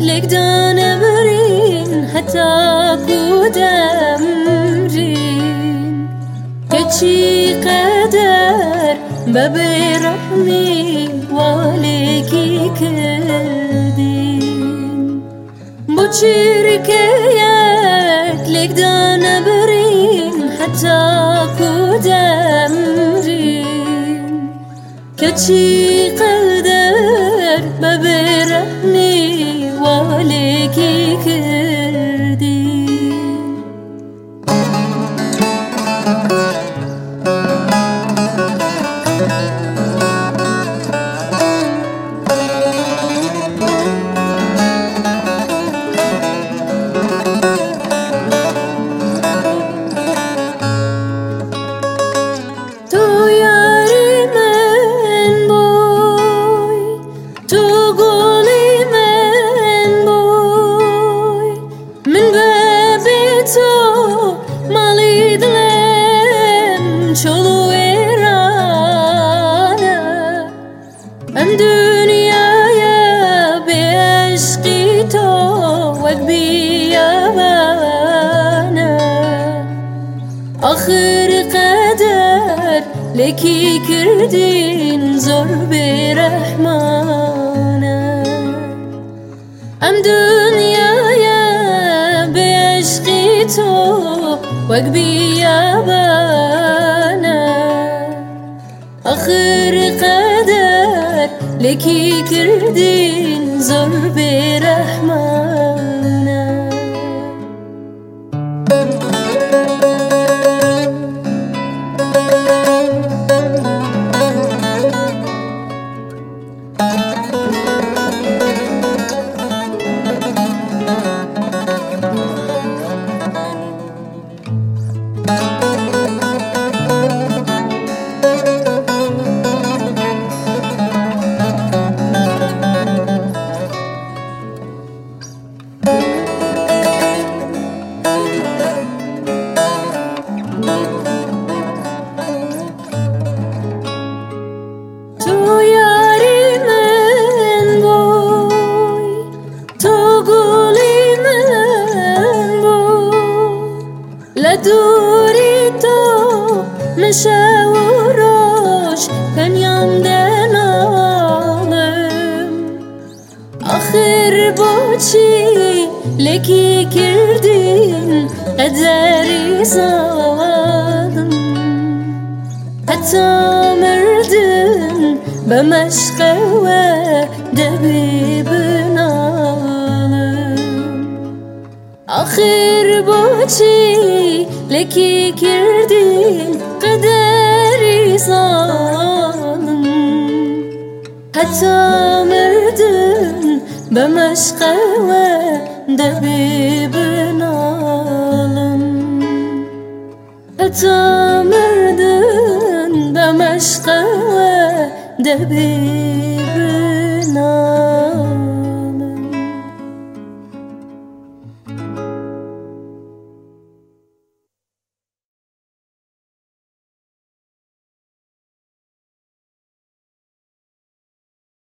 لك دانا مرين حتى قدامرين كتشي قدر بابي رحمي وليكي كردين بوشركيك لك دانا برين حتى قدامرين كتشي قدر آخر قدر لکی كردين زور به ام دنیایم به عشقی تو وک بیابانه آخر قدر لکی كردين زور به لدوری تو مشاوروش penyamden alım Ahir boçi leki girdin Kaderi zalim Hatta merdin Bemeşke ve debibin alım Boçi leki girdin Kaderi zalim Hatta merdin Bemeşke ve debibin alım. Hatta merdin Bemeşke ve debibin alım